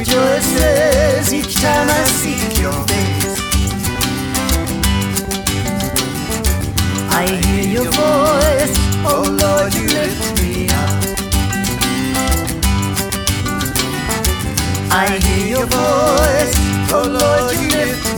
rejoices each time I seek your face. I hear your voice, oh Lord, you lift me up. I hear your voice, oh Lord, you lift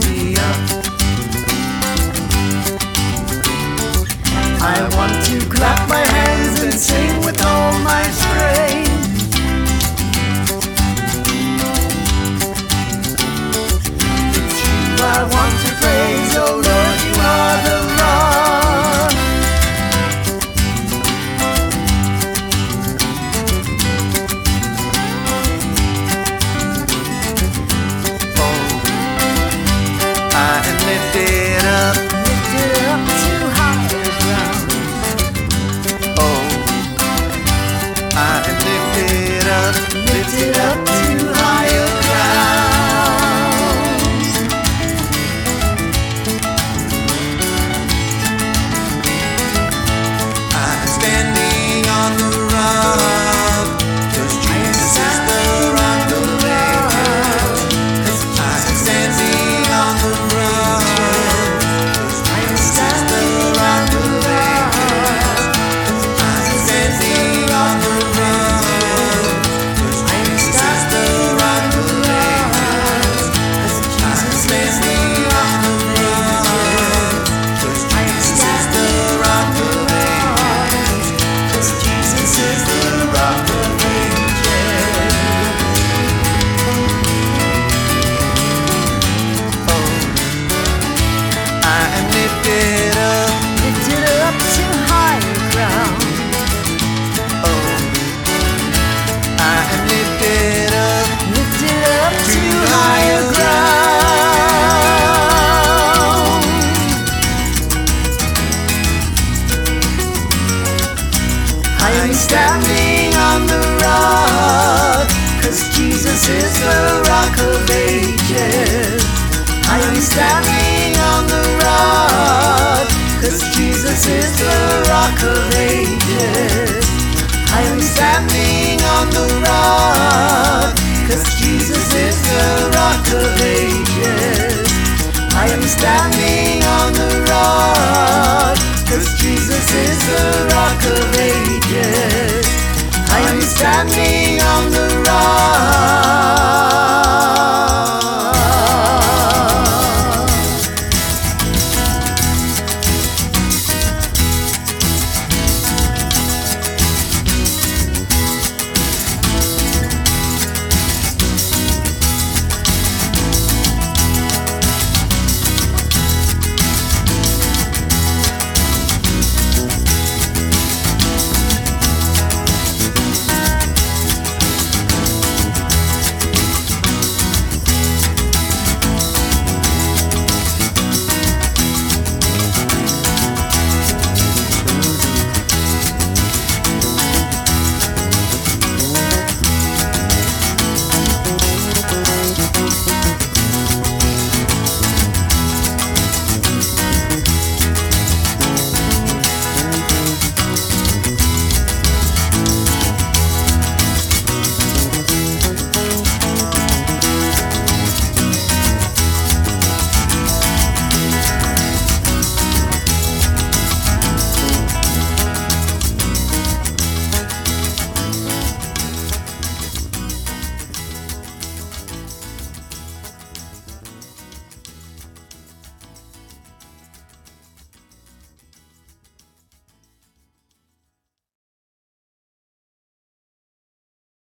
Jesus is the rock of ages. I am standing on the rock, cause Jesus is the rock of ages. I am standing on the rock, cause Jesus is the rock of ages. I am standing on the rock, cause Jesus is the rock of ages. I am standing on the